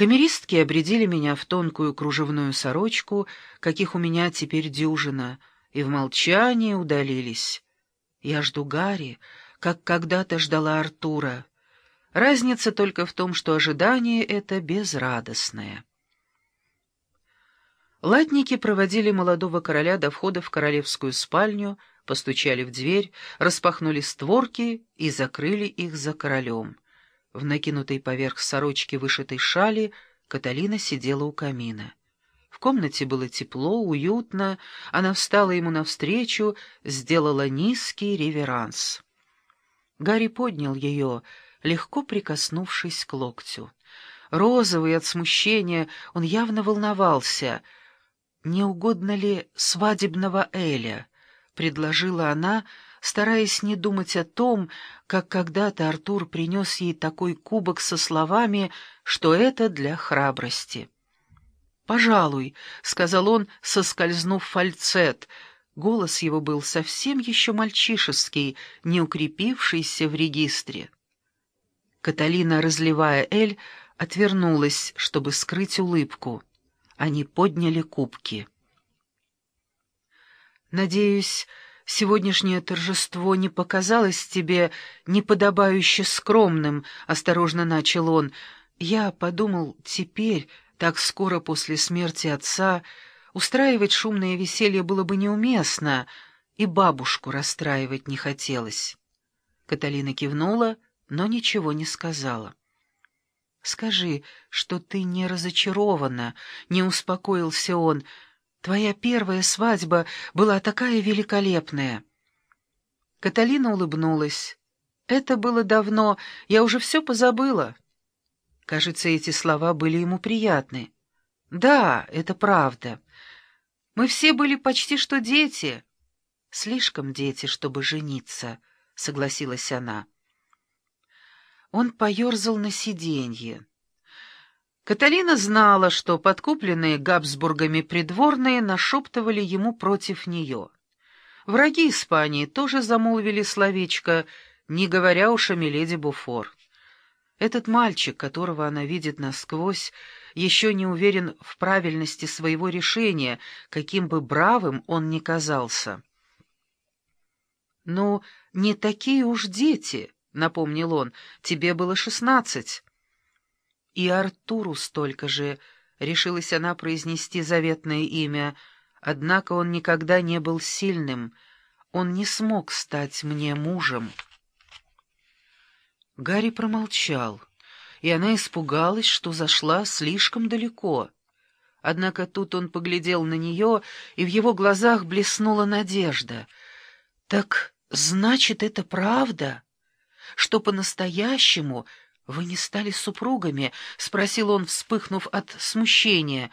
Камеристки обредили меня в тонкую кружевную сорочку, каких у меня теперь дюжина, и в молчании удалились. Я жду Гарри, как когда-то ждала Артура. Разница только в том, что ожидание это безрадостное. Латники проводили молодого короля до входа в королевскую спальню, постучали в дверь, распахнули створки и закрыли их за королем. В накинутой поверх сорочки вышитой шали Каталина сидела у камина. В комнате было тепло, уютно, она встала ему навстречу, сделала низкий реверанс. Гарри поднял ее, легко прикоснувшись к локтю. Розовый от смущения, он явно волновался. «Не угодно ли свадебного Эля?» — предложила она, стараясь не думать о том, как когда-то Артур принес ей такой кубок со словами, что это для храбрости. «Пожалуй», — сказал он, соскользнув фальцет. Голос его был совсем еще мальчишеский, не укрепившийся в регистре. Каталина, разливая эль, отвернулась, чтобы скрыть улыбку. Они подняли кубки. «Надеюсь, сегодняшнее торжество не показалось тебе неподобающе скромным», — осторожно начал он. «Я подумал, теперь, так скоро после смерти отца, устраивать шумное веселье было бы неуместно, и бабушку расстраивать не хотелось». Каталина кивнула, но ничего не сказала. «Скажи, что ты не разочарована», — не успокоился он, — Твоя первая свадьба была такая великолепная. Каталина улыбнулась. Это было давно, я уже все позабыла. Кажется, эти слова были ему приятны. Да, это правда. Мы все были почти что дети. Слишком дети, чтобы жениться, согласилась она. Он поерзал на сиденье. Каталина знала, что подкупленные Габсбургами придворные нашептывали ему против нее. Враги Испании тоже замолвили словечко, не говоря уж о Миледи Буфор. Этот мальчик, которого она видит насквозь, еще не уверен в правильности своего решения, каким бы бравым он ни казался. «Ну, не такие уж дети», — напомнил он, — «тебе было шестнадцать». И Артуру столько же, решилась она произнести заветное имя, однако он никогда не был сильным, он не смог стать мне мужем. Гарри промолчал, и она испугалась, что зашла слишком далеко. Однако тут он поглядел на нее, и в его глазах блеснула надежда. «Так значит, это правда, что по-настоящему «Вы не стали супругами?» — спросил он, вспыхнув от смущения.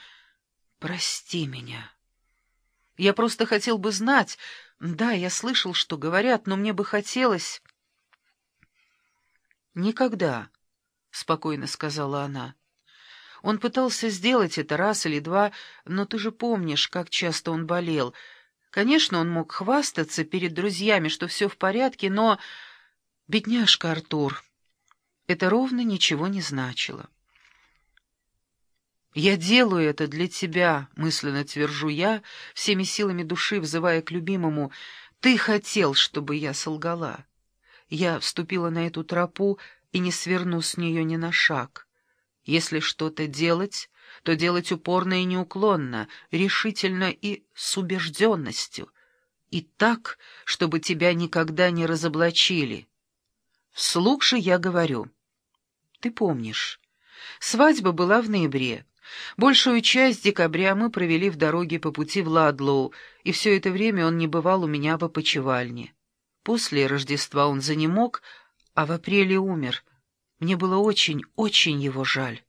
«Прости меня. Я просто хотел бы знать. Да, я слышал, что говорят, но мне бы хотелось...» «Никогда», — спокойно сказала она. «Он пытался сделать это раз или два, но ты же помнишь, как часто он болел. Конечно, он мог хвастаться перед друзьями, что все в порядке, но... Бедняжка Артур...» это ровно ничего не значило. «Я делаю это для тебя», — мысленно твержу я, всеми силами души взывая к любимому. «Ты хотел, чтобы я солгала. Я вступила на эту тропу и не сверну с нее ни на шаг. Если что-то делать, то делать упорно и неуклонно, решительно и с убежденностью, и так, чтобы тебя никогда не разоблачили. Вслух же я говорю». Ты помнишь. Свадьба была в ноябре. Большую часть декабря мы провели в дороге по пути в Ладлоу, и все это время он не бывал у меня по почевальне. После Рождества он занемог, а в апреле умер. Мне было очень, очень его жаль.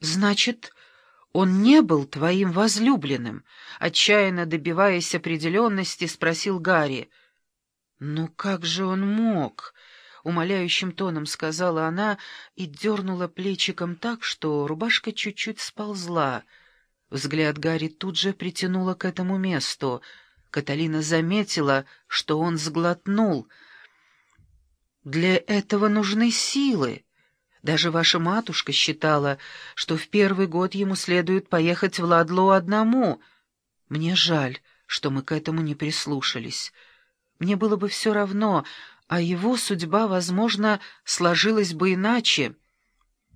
«Значит, он не был твоим возлюбленным?» Отчаянно добиваясь определенности, спросил Гарри. «Ну как же он мог?» Умоляющим тоном сказала она и дернула плечиком так, что рубашка чуть-чуть сползла. Взгляд Гарри тут же притянула к этому месту. Каталина заметила, что он сглотнул. «Для этого нужны силы. Даже ваша матушка считала, что в первый год ему следует поехать в Ладло одному. Мне жаль, что мы к этому не прислушались. Мне было бы все равно, а его судьба, возможно, сложилась бы иначе».